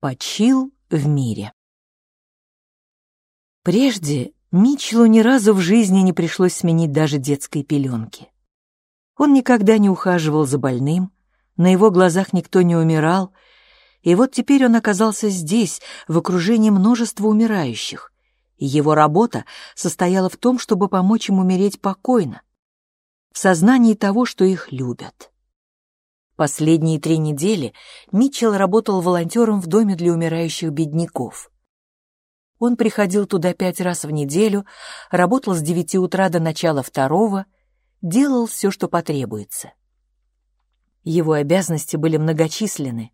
Почил в мире. Прежде Мичелу ни разу в жизни не пришлось сменить даже детской пеленки. Он никогда не ухаживал за больным, на его глазах никто не умирал, и вот теперь он оказался здесь, в окружении множества умирающих, его работа состояла в том, чтобы помочь им умереть покойно, в сознании того, что их любят. Последние три недели Митчелл работал волонтером в доме для умирающих бедняков. Он приходил туда пять раз в неделю, работал с девяти утра до начала второго, делал все, что потребуется. Его обязанности были многочисленны.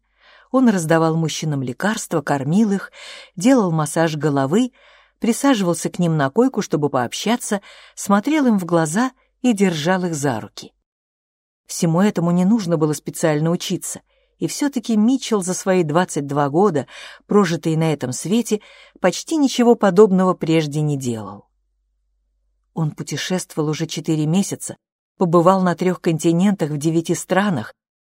Он раздавал мужчинам лекарства, кормил их, делал массаж головы, присаживался к ним на койку, чтобы пообщаться, смотрел им в глаза и держал их за руки. Всему этому не нужно было специально учиться, и все-таки Митчелл за свои 22 года, прожитые на этом свете, почти ничего подобного прежде не делал. Он путешествовал уже четыре месяца, побывал на трех континентах в девяти странах,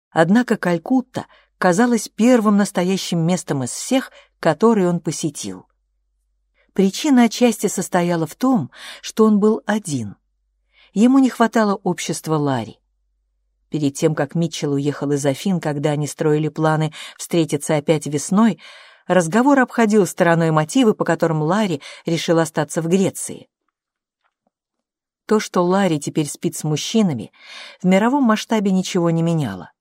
однако Калькутта казалась первым настоящим местом из всех, которые он посетил. Причина отчасти состояла в том, что он был один. Ему не хватало общества Ларри. Перед тем, как Митчелл уехал из Афин, когда они строили планы встретиться опять весной, разговор обходил стороной мотивы, по которым Ларри решил остаться в Греции. То, что Ларри теперь спит с мужчинами, в мировом масштабе ничего не меняло.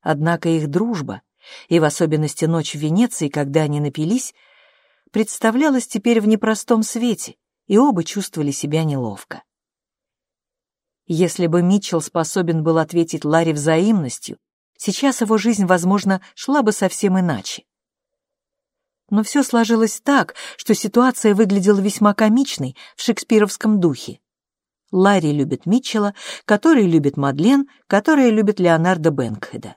Однако их дружба, и в особенности ночь в Венеции, когда они напились, представлялась теперь в непростом свете, и оба чувствовали себя неловко. Если бы Митчелл способен был ответить Ларри взаимностью, сейчас его жизнь, возможно, шла бы совсем иначе. Но все сложилось так, что ситуация выглядела весьма комичной в шекспировском духе. Ларри любит Митчелла, который любит Мадлен, которая любит Леонардо Бэнкхеда.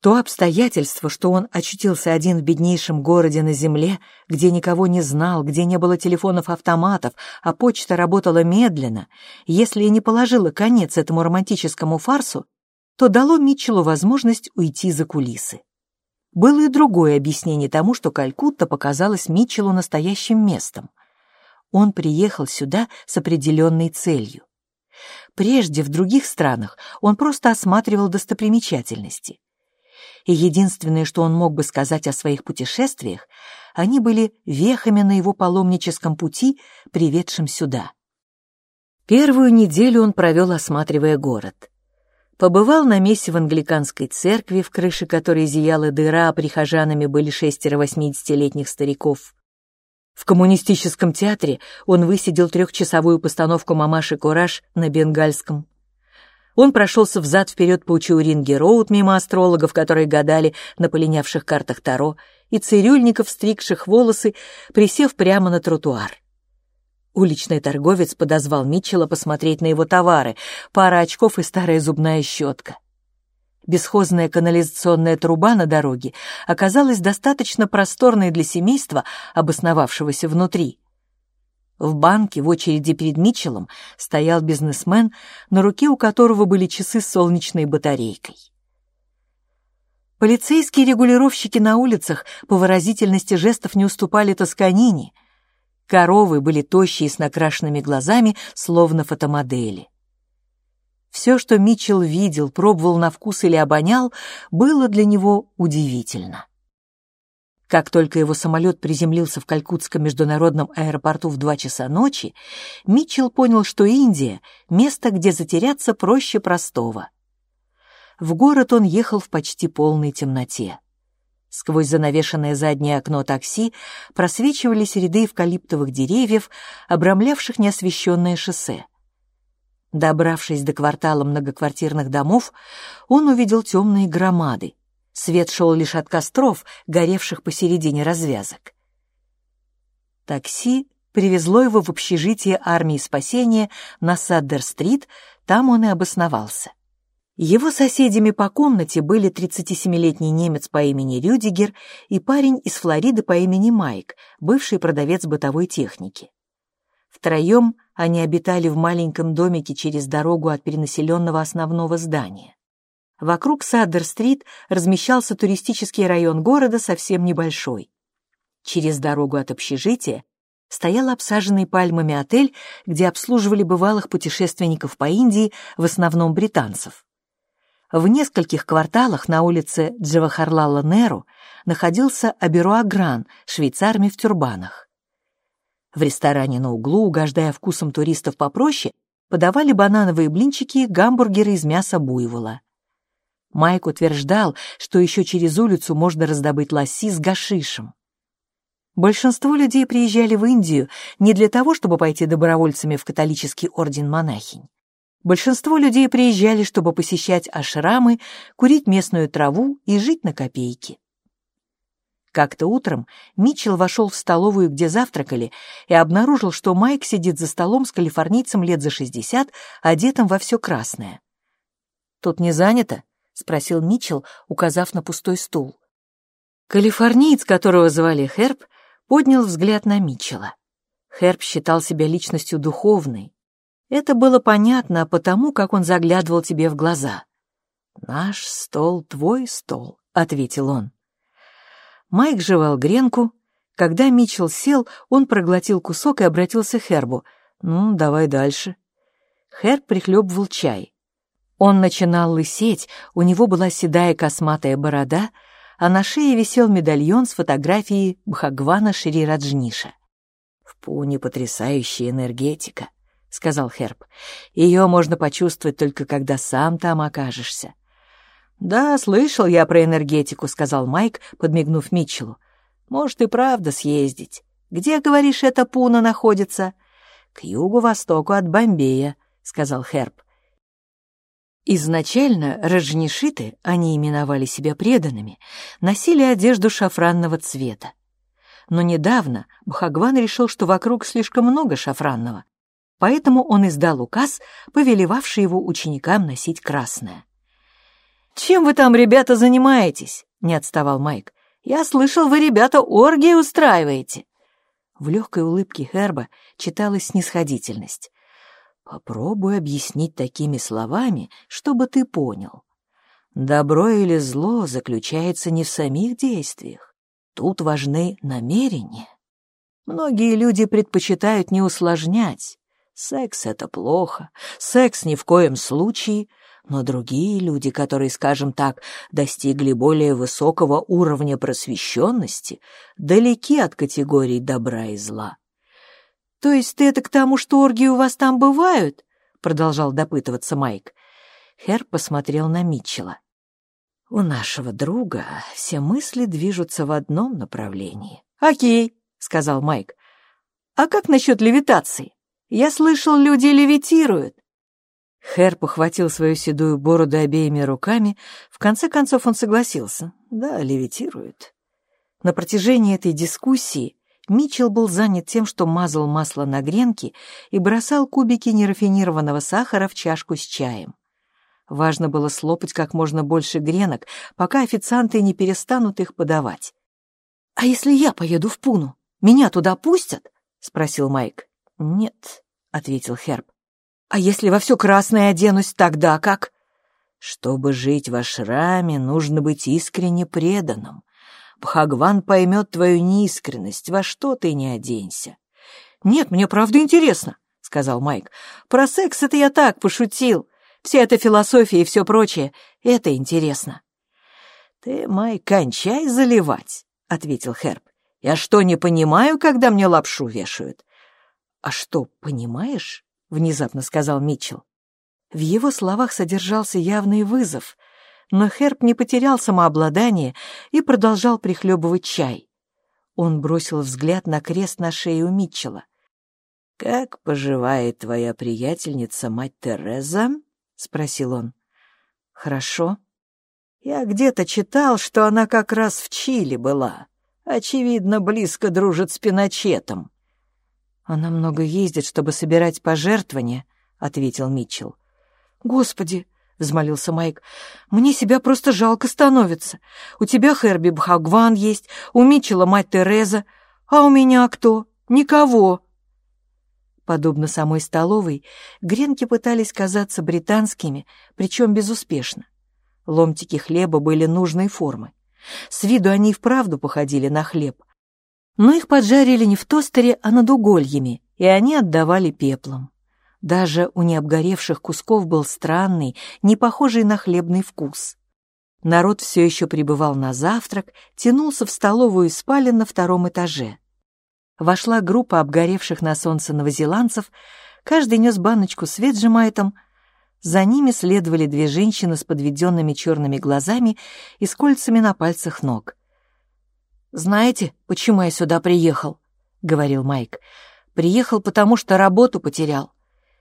То обстоятельство, что он очутился один в беднейшем городе на земле, где никого не знал, где не было телефонов-автоматов, а почта работала медленно, если и не положила конец этому романтическому фарсу, то дало Митчеллу возможность уйти за кулисы. Было и другое объяснение тому, что Калькутта показалась Митчеллу настоящим местом. Он приехал сюда с определенной целью. Прежде в других странах он просто осматривал достопримечательности и единственное, что он мог бы сказать о своих путешествиях, они были вехами на его паломническом пути, приведшим сюда. Первую неделю он провел, осматривая город. Побывал на мессе в англиканской церкви, в крыше которой зияла дыра, а прихожанами были шестеро восьмидесятилетних стариков. В коммунистическом театре он высидел трехчасовую постановку «Мамаши Кураж» на бенгальском. Он прошелся взад-вперед по Учауринге-Роуд мимо астрологов, которые гадали на полинявших картах Таро, и цирюльников, стригших волосы, присев прямо на тротуар. Уличный торговец подозвал Митчелла посмотреть на его товары, пара очков и старая зубная щетка. Бесхозная канализационная труба на дороге оказалась достаточно просторной для семейства, обосновавшегося внутри. В банке в очереди перед Митчеллом стоял бизнесмен, на руке у которого были часы с солнечной батарейкой. Полицейские регулировщики на улицах по выразительности жестов не уступали Тосканине. Коровы были тощие с накрашенными глазами, словно фотомодели. Все, что Митчелл видел, пробовал на вкус или обонял, было для него удивительно. Как только его самолет приземлился в Калькутском международном аэропорту в два часа ночи, Митчелл понял, что Индия — место, где затеряться проще простого. В город он ехал в почти полной темноте. Сквозь занавешенное заднее окно такси просвечивались ряды эвкалиптовых деревьев, обрамлявших неосвещенное шоссе. Добравшись до квартала многоквартирных домов, он увидел темные громады, Свет шел лишь от костров, горевших посередине развязок. Такси привезло его в общежитие армии спасения на Саддер-стрит, там он и обосновался. Его соседями по комнате были 37-летний немец по имени Рюдигер и парень из Флориды по имени Майк, бывший продавец бытовой техники. Втроем они обитали в маленьком домике через дорогу от перенаселенного основного здания. Вокруг Саддер-стрит размещался туристический район города совсем небольшой. Через дорогу от общежития стоял обсаженный пальмами отель, где обслуживали бывалых путешественников по Индии, в основном британцев. В нескольких кварталах на улице Джавахарлала Неру находился Аберуа Гран, швейцарами в тюрбанах. В ресторане на углу, угождая вкусом туристов попроще, подавали банановые блинчики и гамбургеры из мяса буйвола. Майк утверждал, что еще через улицу можно раздобыть ласси с гашишем. Большинство людей приезжали в Индию не для того, чтобы пойти добровольцами в католический орден монахинь. Большинство людей приезжали, чтобы посещать ашрамы, курить местную траву и жить на копейки. Как-то утром Митчелл вошел в столовую, где завтракали, и обнаружил, что Майк сидит за столом с калифорнийцем лет за шестьдесят, одетым во все красное. «Тут не занято?» — спросил Митчелл, указав на пустой стул. Калифорниец, которого звали Херб, поднял взгляд на Митчелла. Херб считал себя личностью духовной. Это было понятно потому, как он заглядывал тебе в глаза. «Наш стол — твой стол», — ответил он. Майк жевал гренку. Когда Митчелл сел, он проглотил кусок и обратился к Хербу. «Ну, давай дальше». Херб прихлебывал чай. Он начинал лысеть, у него была седая косматая борода, а на шее висел медальон с фотографией Бхагвана Шри Раджниша. «В Пуне потрясающая энергетика», — сказал Херб. «Ее можно почувствовать только когда сам там окажешься». «Да, слышал я про энергетику», — сказал Майк, подмигнув Митчеллу. «Может, и правда съездить. Где, говоришь, эта Пуна находится?» «К югу-востоку от Бомбея», — сказал Херб. Изначально раджнишиты, они именовали себя преданными, носили одежду шафранного цвета. Но недавно Бхагван решил, что вокруг слишком много шафранного, поэтому он издал указ, повелевавший его ученикам носить красное. «Чем вы там, ребята, занимаетесь?» — не отставал Майк. «Я слышал, вы, ребята, оргии устраиваете». В легкой улыбке Херба читалась снисходительность. Попробуй объяснить такими словами, чтобы ты понял. Добро или зло заключается не в самих действиях. Тут важны намерения. Многие люди предпочитают не усложнять. Секс — это плохо, секс ни в коем случае, но другие люди, которые, скажем так, достигли более высокого уровня просвещенности, далеки от категорий добра и зла. «То есть ты это к тому, что оргии у вас там бывают?» — продолжал допытываться Майк. Хер посмотрел на Митчелла. «У нашего друга все мысли движутся в одном направлении». «Окей», — сказал Майк. «А как насчет левитации? Я слышал, люди левитируют». Хер похватил свою седую бороду обеими руками. В конце концов он согласился. «Да, левитируют». На протяжении этой дискуссии Митчелл был занят тем, что мазал масло на гренки и бросал кубики нерафинированного сахара в чашку с чаем. Важно было слопать как можно больше гренок, пока официанты не перестанут их подавать. «А если я поеду в Пуну, меня туда пустят?» — спросил Майк. «Нет», — ответил Херб. «А если во все красное оденусь, тогда как?» «Чтобы жить в ашраме, нужно быть искренне преданным. Бхагван поймет твою неискренность, во что ты не оденься. «Нет, мне правда интересно», — сказал Майк. «Про секс это я так пошутил. Вся эта философия и все прочее — это интересно». «Ты, Майк, кончай заливать», — ответил Херб. «Я что, не понимаю, когда мне лапшу вешают?» «А что, понимаешь?» — внезапно сказал Митчелл. В его словах содержался явный вызов — но Херб не потерял самообладание и продолжал прихлебывать чай. Он бросил взгляд на крест на шее у Митчелла. «Как поживает твоя приятельница, мать Тереза?» — спросил он. «Хорошо. Я где-то читал, что она как раз в Чили была. Очевидно, близко дружит с Пиночетом». «Она много ездит, чтобы собирать пожертвования», — ответил Митчелл. «Господи, — взмолился Майк. «Мне себя просто жалко становится. У тебя Херби Бхагван есть, у Митчелла мать Тереза, а у меня кто? Никого». Подобно самой столовой, гренки пытались казаться британскими, причем безуспешно. Ломтики хлеба были нужной формы. С виду они и вправду походили на хлеб. Но их поджарили не в тостере, а над угольями, и они отдавали пеплом. Даже у необгоревших кусков был странный, не похожий на хлебный вкус. Народ все еще пребывал на завтрак, тянулся в столовую и спален на втором этаже. Вошла группа обгоревших на солнце новозеландцев, каждый нес баночку с веджемайтом, за ними следовали две женщины с подведенными черными глазами и с кольцами на пальцах ног. «Знаете, почему я сюда приехал?» — говорил Майк. «Приехал, потому что работу потерял.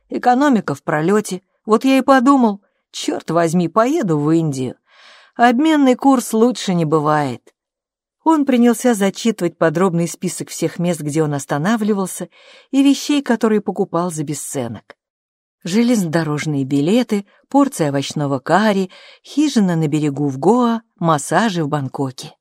Экономика в пролете. Вот я и подумал, черт возьми, поеду в Индию. Обменный курс лучше не бывает». Он принялся зачитывать подробный список всех мест, где он останавливался, и вещей, которые покупал за бесценок железнодорожные билеты, порция овощного карри, хижина на берегу в Гоа, массажи в Бангкоке.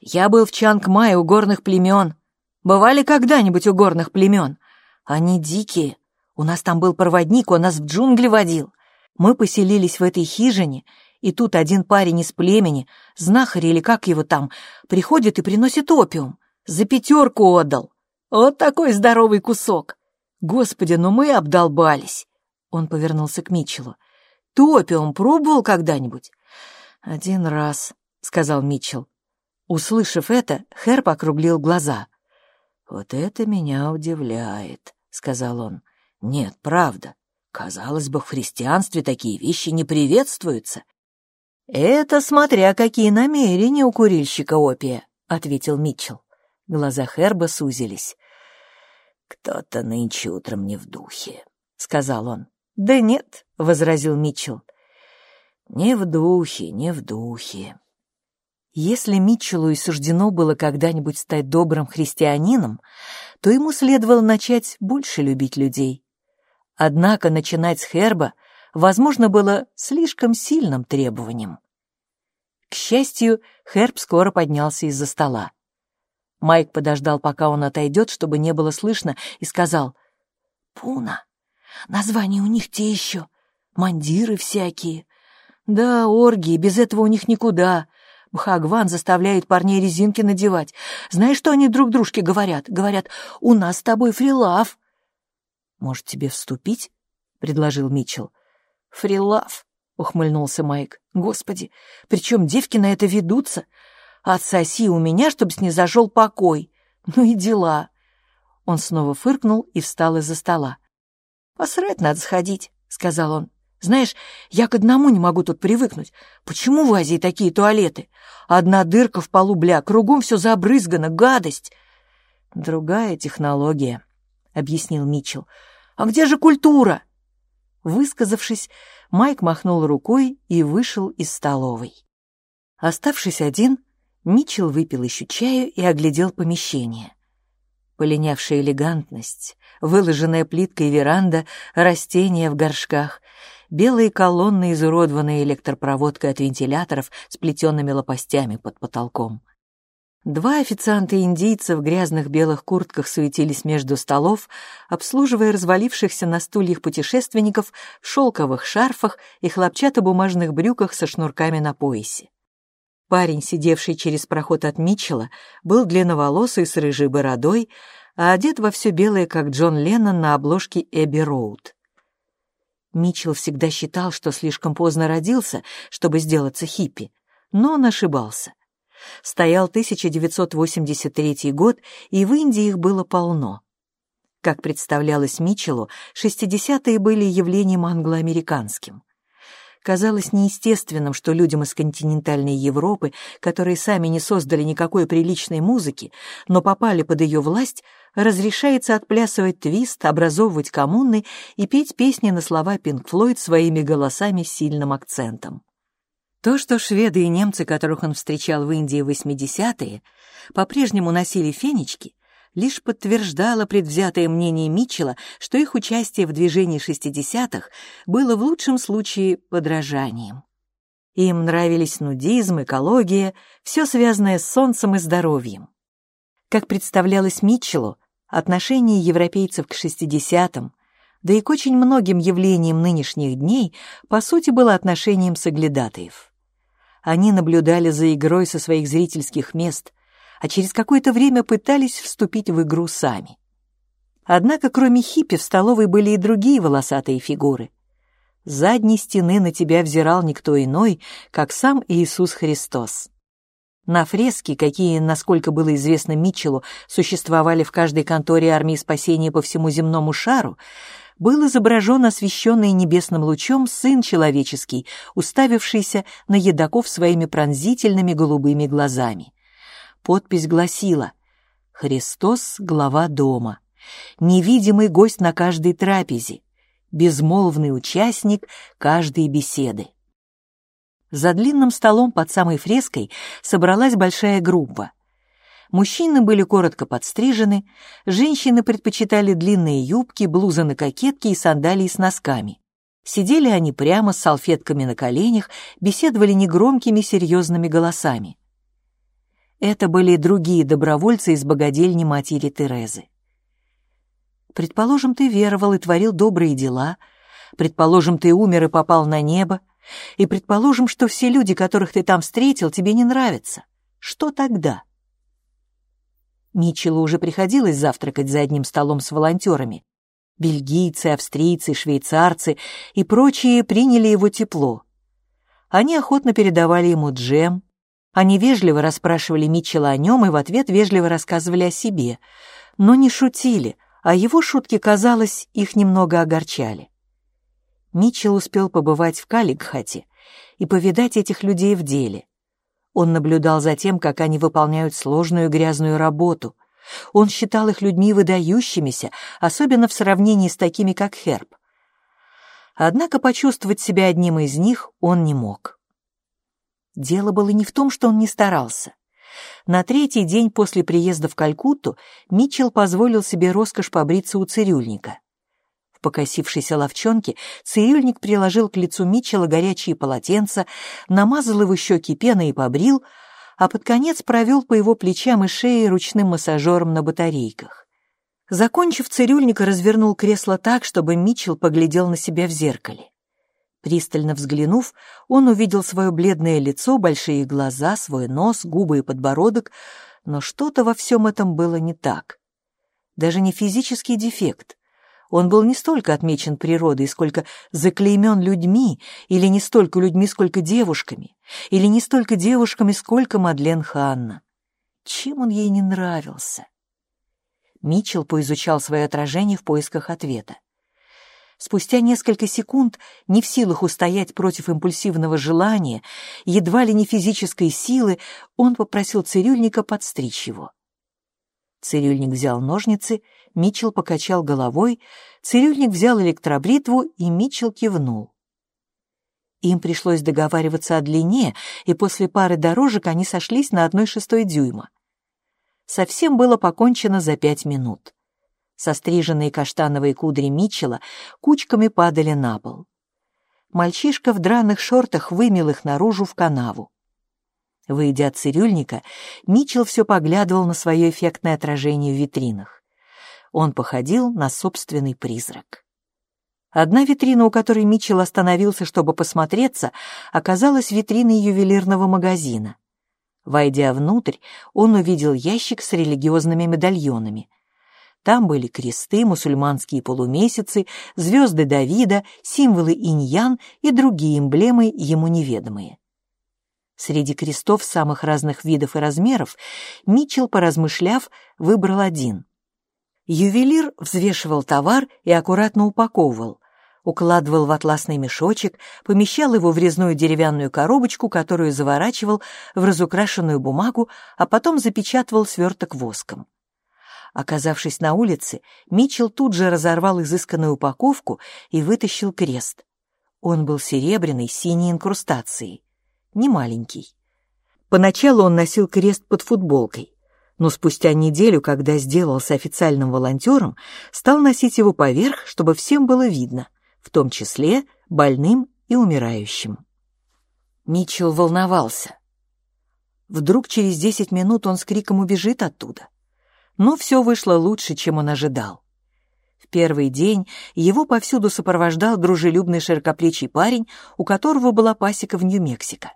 Я был в Чанг-Мае у горных племен. Бывали когда-нибудь у горных племен? Они дикие. У нас там был проводник, он нас в джунгли водил. Мы поселились в этой хижине, и тут один парень из племени, знахарь или как его там, приходит и приносит опиум. За пятерку отдал. Вот такой здоровый кусок. Господи, ну мы обдолбались. Он повернулся к Митчеллу. Ты опиум пробовал когда-нибудь? Один раз, сказал Митчелл. Услышав это, Хэрп округлил глаза. Вот это меня удивляет, сказал он. Нет, правда. Казалось бы, в христианстве такие вещи не приветствуются. Это смотря какие намерения у курильщика опия, ответил Митчелл. Глаза Херба сузились. «Кто-то нынче утром не в духе», — сказал он. «Да нет», — возразил Митчелл. «Не в духе, не в духе». Если Митчеллу и суждено было когда-нибудь стать добрым христианином, то ему следовало начать больше любить людей. Однако начинать с Херба, возможно, было слишком сильным требованием. К счастью, Херб скоро поднялся из-за стола. Майк подождал, пока он отойдет, чтобы не было слышно, и сказал «Пуна, названия у них те еще, мандиры всякие. Да, оргии, без этого у них никуда. Бхагван заставляет парней резинки надевать. Знаешь, что они друг дружке говорят? Говорят, у нас с тобой фрилав». «Может, тебе вступить?» — предложил Митчелл. «Фрилав», — ухмыльнулся Майк. «Господи, причем девки на это ведутся? Отсоси у меня, чтобы снизошел покой. Ну и дела. Он снова фыркнул и встал из-за стола. «Посрать надо сходить», — сказал он. «Знаешь, я к одному не могу тут привыкнуть. Почему в Азии такие туалеты? Одна дырка в полу, бля, кругом все забрызгано, гадость». «Другая технология», — объяснил Митчелл. «А где же культура?» Высказавшись, Майк махнул рукой и вышел из столовой. Оставшись один, Митчелл выпил еще чаю и оглядел помещение. Полинявшая элегантность, выложенная плиткой веранда, растения в горшках, белые колонны, изуродованные электропроводкой от вентиляторов с плетенными лопастями под потолком. Два официанта-индийца в грязных белых куртках суетились между столов, обслуживая развалившихся на стульях путешественников в шелковых шарфах и хлопчатобумажных брюках со шнурками на поясе. Парень, сидевший через проход от Митчелла, был длинноволосый с рыжей бородой, а одет во все белое, как Джон Леннон на обложке Эбби Роуд. Митчелл всегда считал, что слишком поздно родился, чтобы сделаться хиппи, но он ошибался. Стоял 1983 год, и в Индии их было полно. Как представлялось Митчеллу, 60-е были явлением англоамериканским. Казалось неестественным, что людям из континентальной Европы, которые сами не создали никакой приличной музыки, но попали под ее власть, разрешается отплясывать твист, образовывать коммуны и петь песни на слова Пинк Флойд своими голосами с сильным акцентом. То, что шведы и немцы, которых он встречал в Индии в 80-е, по-прежнему носили фенечки, лишь подтверждало предвзятое мнение Митчелла, что их участие в движении 60-х было в лучшем случае подражанием. Им нравились нудизм, экология, все связанное с солнцем и здоровьем. Как представлялось Митчеллу, отношение европейцев к 60-м, да и к очень многим явлениям нынешних дней, по сути, было отношением соглядатаев. Они наблюдали за игрой со своих зрительских мест, а через какое-то время пытались вступить в игру сами. Однако кроме хиппи в столовой были и другие волосатые фигуры. С задней стены на тебя взирал никто иной, как сам Иисус Христос. На фреске, какие, насколько было известно Митчеллу, существовали в каждой конторе армии спасения по всему земному шару, был изображен освещенный небесным лучом сын человеческий, уставившийся на едоков своими пронзительными голубыми глазами. Подпись гласила «Христос — глава дома, невидимый гость на каждой трапезе, безмолвный участник каждой беседы». За длинным столом под самой фреской собралась большая группа. Мужчины были коротко подстрижены, женщины предпочитали длинные юбки, блузы на кокетке и сандалии с носками. Сидели они прямо с салфетками на коленях, беседовали негромкими серьезными голосами. Это были другие добровольцы из богадельни матери Терезы. Предположим, ты веровал и творил добрые дела, предположим, ты умер и попал на небо, и предположим, что все люди, которых ты там встретил, тебе не нравятся. Что тогда? Митчеллу уже приходилось завтракать за одним столом с волонтерами. Бельгийцы, австрийцы, швейцарцы и прочие приняли его тепло. Они охотно передавали ему джем. Они вежливо расспрашивали Митчелла о нем и в ответ вежливо рассказывали о себе. Но не шутили, а его шутки, казалось, их немного огорчали. Митчелл успел побывать в Каликхате и повидать этих людей в деле. Он наблюдал за тем, как они выполняют сложную грязную работу. Он считал их людьми выдающимися, особенно в сравнении с такими, как Херб. Однако почувствовать себя одним из них он не мог. Дело было не в том, что он не старался. На третий день после приезда в Калькутту Митчелл позволил себе роскошь побриться у цирюльника. Покосившейся ловчонке цирюльник приложил к лицу Митчелла горячие полотенца, намазал его щеки пеной и побрил, а под конец провел по его плечам и шее ручным массажером на батарейках. Закончив, цирюльник развернул кресло так, чтобы Митчелл поглядел на себя в зеркале. Пристально взглянув, он увидел свое бледное лицо, большие глаза, свой нос, губы и подбородок, но что-то во всем этом было не так. Даже не физический дефект. Он был не столько отмечен природой, сколько заклеймен людьми, или не столько людьми, сколько девушками, или не столько девушками, сколько Мадлен Ханна. Чем он ей не нравился? Митчелл поизучал свое отражение в поисках ответа. Спустя несколько секунд, не в силах устоять против импульсивного желания, едва ли не физической силы, он попросил цирюльника подстричь его. Цирюльник взял ножницы, Митчелл покачал головой, цирюльник взял электробритву, и Митчелл кивнул. Им пришлось договариваться о длине, и после пары дорожек они сошлись на одной шестой дюйма. Совсем было покончено за пять минут. Состриженные каштановые кудри Митчелла кучками падали на пол. Мальчишка в драных шортах вымел их наружу в канаву. Выйдя от цирюльника, Митчелл все поглядывал на свое эффектное отражение в витринах. Он походил на собственный призрак. Одна витрина, у которой Митчелл остановился, чтобы посмотреться, оказалась витриной ювелирного магазина. Войдя внутрь, он увидел ящик с религиозными медальонами. Там были кресты, мусульманские полумесяцы, звезды Давида, символы иньян и другие эмблемы ему неведомые. Среди крестов самых разных видов и размеров Митчелл, поразмышляв, выбрал один. Ювелир взвешивал товар и аккуратно упаковывал, укладывал в атласный мешочек, помещал его в резную деревянную коробочку, которую заворачивал в разукрашенную бумагу, а потом запечатывал сверток воском. Оказавшись на улице, Митчелл тут же разорвал изысканную упаковку и вытащил крест. Он был серебряный, синей инкрустацией не маленький. Поначалу он носил крест под футболкой, но спустя неделю, когда сделался официальным волонтером, стал носить его поверх, чтобы всем было видно, в том числе больным и умирающим. Митчелл волновался. Вдруг через десять минут он с криком убежит оттуда. Но все вышло лучше, чем он ожидал. В первый день его повсюду сопровождал дружелюбный широкоплечий парень, у которого была пасека в Нью-Мексико.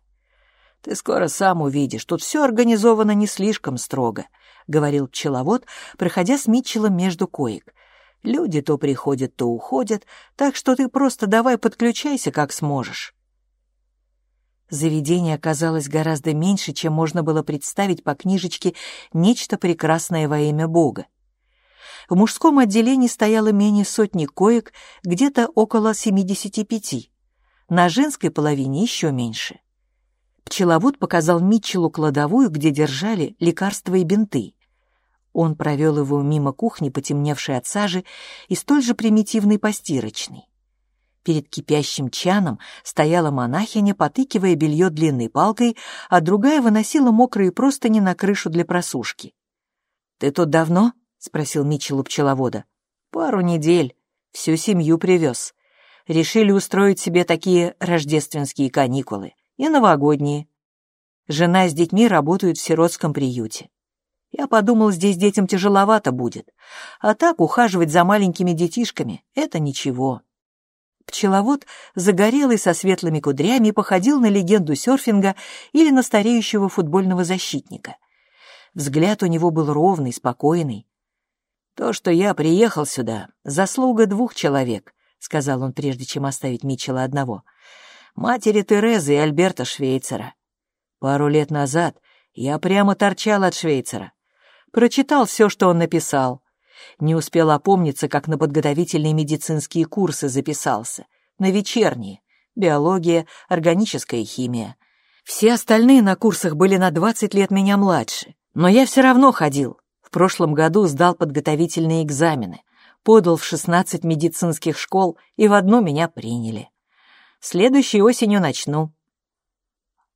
«Ты скоро сам увидишь, тут все организовано не слишком строго», — говорил пчеловод, проходя с Митчеллом между коек. «Люди то приходят, то уходят, так что ты просто давай подключайся, как сможешь». Заведение оказалось гораздо меньше, чем можно было представить по книжечке «Нечто прекрасное во имя Бога». В мужском отделении стояло менее сотни коек, где-то около 75. На женской половине еще меньше. Пчеловод показал Митчеллу кладовую, где держали лекарства и бинты. Он провел его мимо кухни, потемневшей от сажи, и столь же примитивной постирочной. Перед кипящим чаном стояла монахиня, потыкивая белье длинной палкой, а другая выносила мокрые простыни на крышу для просушки. «Ты тут давно?» — спросил Митчелл у пчеловода. «Пару недель. Всю семью привез. Решили устроить себе такие рождественские каникулы и новогодние. Жена с детьми работают в сиротском приюте. Я подумал, здесь детям тяжеловато будет, а так ухаживать за маленькими детишками — это ничего». Пчеловод, загорелый со светлыми кудрями, походил на легенду серфинга или на стареющего футбольного защитника. Взгляд у него был ровный, спокойный. «То, что я приехал сюда, заслуга двух человек», — сказал он, прежде чем оставить Митчелла одного. «Матери Терезы и Альберта Швейцера. Пару лет назад я прямо торчал от Швейцера. Прочитал все, что он написал. Не успел опомниться, как на подготовительные медицинские курсы записался. На вечерние. Биология, органическая химия. Все остальные на курсах были на 20 лет меня младше. Но я все равно ходил. В прошлом году сдал подготовительные экзамены. Подал в 16 медицинских школ, и в одну меня приняли. Следующей осенью начну.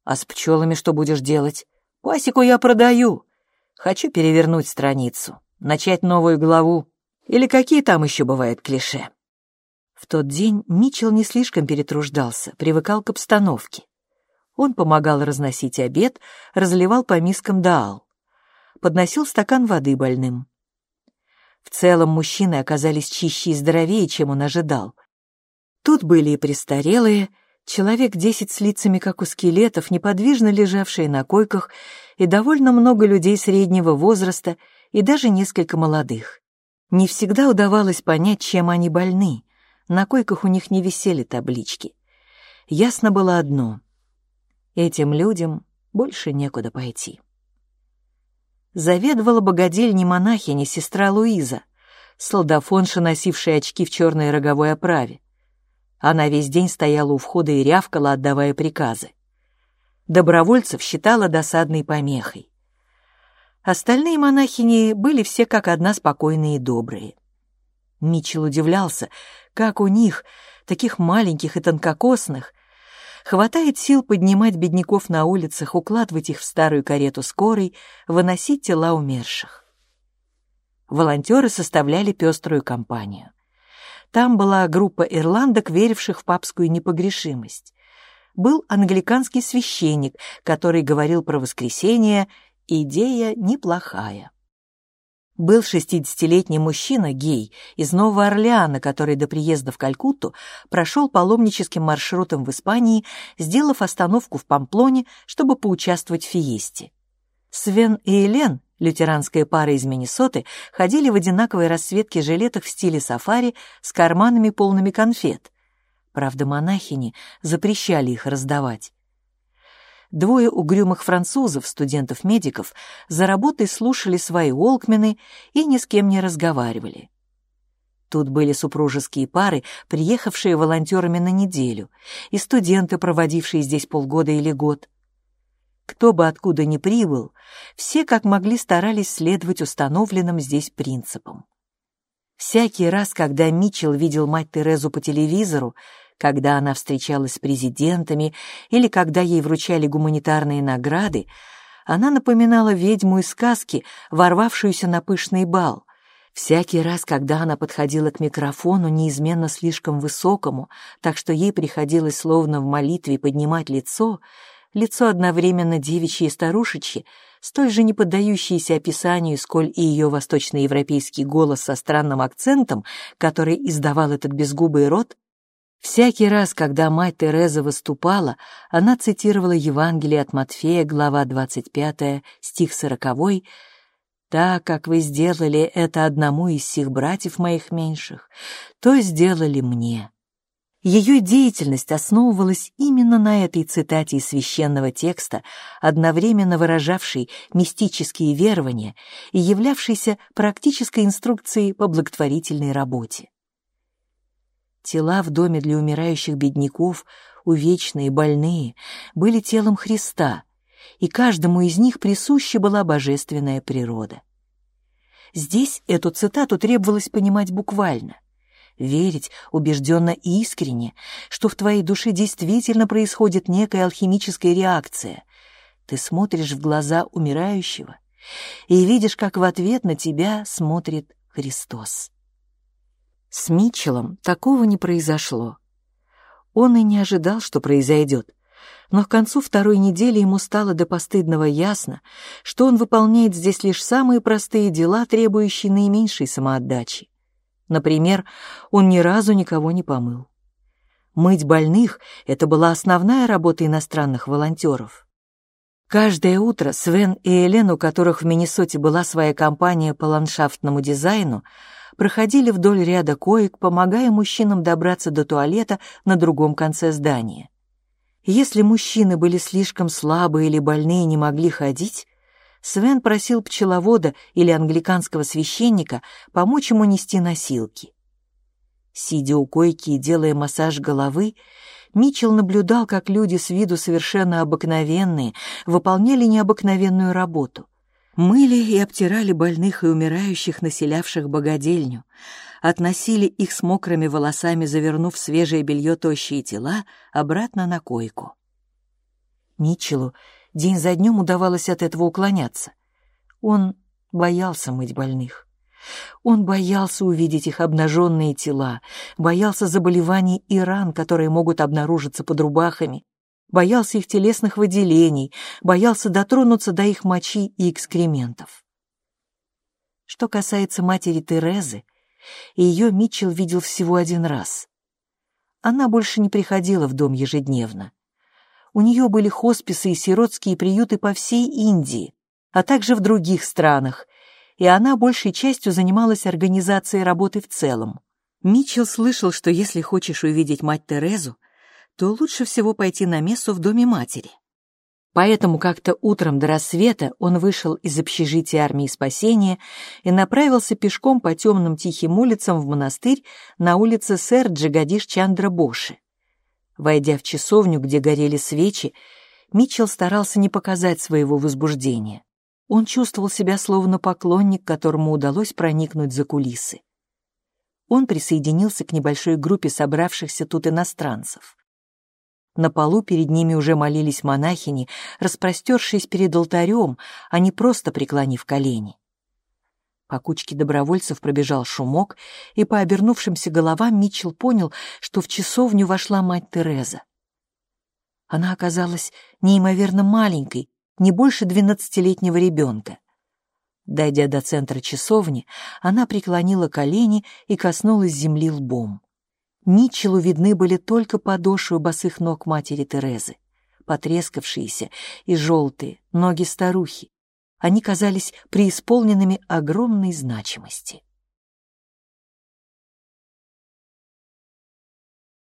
А с пчелами что будешь делать? Пасеку я продаю. Хочу перевернуть страницу начать новую главу, или какие там еще бывают клише. В тот день Митчелл не слишком перетруждался, привыкал к обстановке. Он помогал разносить обед, разливал по мискам даал. Подносил стакан воды больным. В целом мужчины оказались чище и здоровее, чем он ожидал. Тут были и престарелые, человек десять с лицами, как у скелетов, неподвижно лежавшие на койках, и довольно много людей среднего возраста — и даже несколько молодых. Не всегда удавалось понять, чем они больны. На койках у них не висели таблички. Ясно было одно — этим людям больше некуда пойти. Заведовала богадельней монахиня сестра Луиза, солдафонша, носившая очки в черной роговой оправе. Она весь день стояла у входа и рявкала, отдавая приказы. Добровольцев считала досадной помехой. Остальные монахини были все как одна спокойные и добрые. Митчелл удивлялся, как у них, таких маленьких и тонкокосных, хватает сил поднимать бедняков на улицах, укладывать их в старую карету скорой, выносить тела умерших. Волонтеры составляли пеструю компанию. Там была группа ирландок, веривших в папскую непогрешимость. Был англиканский священник, который говорил про воскресение Идея неплохая. Был шестидесятилетний мужчина, гей, из Нового Орлеана, который до приезда в Калькутту прошел паломническим маршрутом в Испании, сделав остановку в Памплоне, чтобы поучаствовать в фиесте. Свен и Элен, лютеранская пара из Миннесоты, ходили в одинаковой расцветке жилетах в стиле сафари с карманами полными конфет. Правда, монахини запрещали их раздавать. Двое угрюмых французов, студентов-медиков, за работой слушали свои олкмены и ни с кем не разговаривали. Тут были супружеские пары, приехавшие волонтерами на неделю, и студенты, проводившие здесь полгода или год. Кто бы откуда ни прибыл, все как могли старались следовать установленным здесь принципам. Всякий раз, когда Митчелл видел мать Терезу по телевизору, когда она встречалась с президентами или когда ей вручали гуманитарные награды, она напоминала ведьму из сказки, ворвавшуюся на пышный бал. Всякий раз, когда она подходила к микрофону, неизменно слишком высокому, так что ей приходилось словно в молитве поднимать лицо, лицо одновременно девичье и старушечье, столь же не поддающееся описанию, сколь и ее восточноевропейский голос со странным акцентом, который издавал этот безгубый рот, Всякий раз, когда мать Тереза выступала, она цитировала Евангелие от Матфея, глава 25, стих 40, «Так, как вы сделали это одному из сих братьев моих меньших, то сделали мне». Ее деятельность основывалась именно на этой цитате из священного текста, одновременно выражавшей мистические верования и являвшейся практической инструкцией по благотворительной работе. Тела в доме для умирающих бедняков, увечные, больные, были телом Христа, и каждому из них присуща была божественная природа. Здесь эту цитату требовалось понимать буквально верить убежденно и искренне, что в твоей душе действительно происходит некая алхимическая реакция. Ты смотришь в глаза умирающего и видишь, как в ответ на тебя смотрит Христос. С Митчеллом такого не произошло. Он и не ожидал, что произойдет, но к концу второй недели ему стало до постыдного ясно, что он выполняет здесь лишь самые простые дела, требующие наименьшей самоотдачи. Например, он ни разу никого не помыл. Мыть больных — это была основная работа иностранных волонтеров. Каждое утро Свен и Элен, у которых в Миннесоте была своя компания по ландшафтному дизайну, проходили вдоль ряда коек, помогая мужчинам добраться до туалета на другом конце здания. Если мужчины были слишком слабые или больные и не могли ходить, Свен просил пчеловода или англиканского священника помочь ему нести носилки. Сидя у койки и делая массаж головы, Митчелл наблюдал, как люди с виду совершенно обыкновенные выполняли необыкновенную работу. Мыли и обтирали больных и умирающих, населявших богадельню, относили их с мокрыми волосами, завернув свежее белье тощие тела, обратно на койку. Митчеллу День за днем удавалось от этого уклоняться. Он боялся мыть больных. Он боялся увидеть их обнаженные тела, боялся заболеваний и ран, которые могут обнаружиться под рубахами, боялся их телесных выделений, боялся дотронуться до их мочи и экскрементов. Что касается матери Терезы, ее Митчелл видел всего один раз. Она больше не приходила в дом ежедневно. У нее были хосписы и сиротские приюты по всей Индии, а также в других странах, и она большей частью занималась организацией работы в целом. Митчелл слышал, что если хочешь увидеть мать Терезу, то лучше всего пойти на мессу в доме матери. Поэтому как-то утром до рассвета он вышел из общежития армии спасения и направился пешком по темным тихим улицам в монастырь на улице сэр Джигадиш Чандра Боши. Войдя в часовню, где горели свечи, Митчелл старался не показать своего возбуждения. Он чувствовал себя словно поклонник, которому удалось проникнуть за кулисы. Он присоединился к небольшой группе собравшихся тут иностранцев. На полу перед ними уже молились монахини, распростершись перед алтарем, а не просто преклонив колени. По кучке добровольцев пробежал шумок, и по обернувшимся головам Митчелл понял, что в часовню вошла мать Тереза. Она оказалась неимоверно маленькой, не больше двенадцатилетнего ребенка. Дойдя до центра часовни, она преклонила колени и коснулась земли лбом. Митчеллу видны были только подошвы босых ног матери Терезы, потрескавшиеся и желтые, ноги старухи, они казались преисполненными огромной значимости.